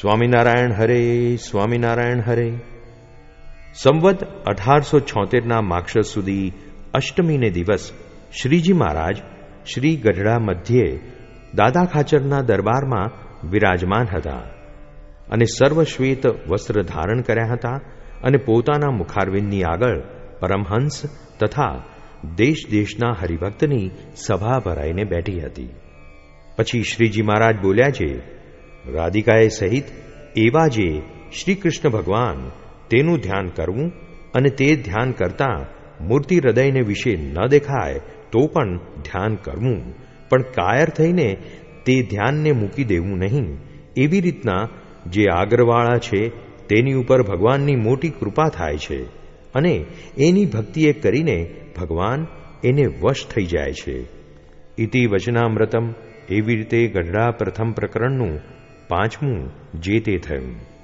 સ્વામિનારાયણ હરે સ્વામિનારાયણ હરે. સંવત અઢારસો છોતેરના માક્ષસ સુધી અષ્ટમીને દિવસ શ્રીજી મહારાજ શ્રી ગઢડા મધ્યે દાદા ખાચરના દરબારમાં વિરાજમાન હતા અને સર્વશ્વેત વસ્ત્ર ધારણ કર્યા હતા અને પોતાના મુખારવિંદની આગળ પરમહંસ તથા દેશ દેશના હરિભક્તની સભા ભરાઈને બેઠી હતી. પછી શ્રીજી મહારાજ બોલ્યા છે રાધિકાએ સહિત એવા જે શ્રી કૃષ્ણ ભગવાન તેનું ધ્યાન કરવું અને તે ધ્યાન કરતા મૂર્તિ હૃદયને વિશે ન દેખાય તો પણ ધ્યાન કરવું. પણ કાયર થઈને તે ધ્યાનને મૂકી દેવું નહીં. એવી રીતના જે આગરવાળા છે તેની ઉપર ભગવાનની મોટી કૃપા થાય છે અને એની ભક્તિએ કરીને ભગવાન એને વશ થઈ જાય છે. ઇતિ વચનામૃતમ એવી રીતે ગઢડા પ્રથમ પ્રકરણનું પાંચમું જે તે થયું.